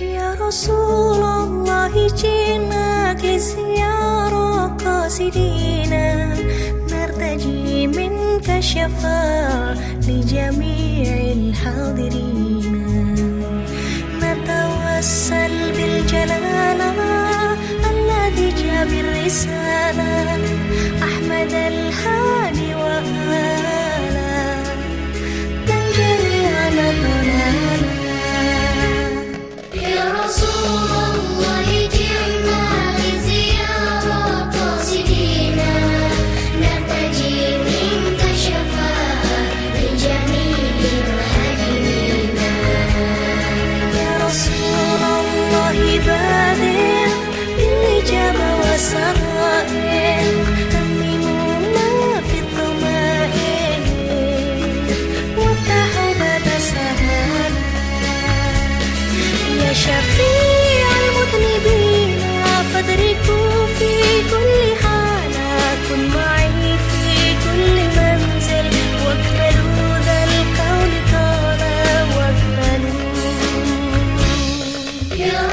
يا رسول الله جئناك لزيارة قاصدين نرتجي منك الشفاء لجميع الرسالة أحمد الهادي وآلا. تجري على يا رسول الله جئنا لزيارة قاصدينا نرتجي منك شفاعة لجميع المهاجرين. يا رسول الله بادر You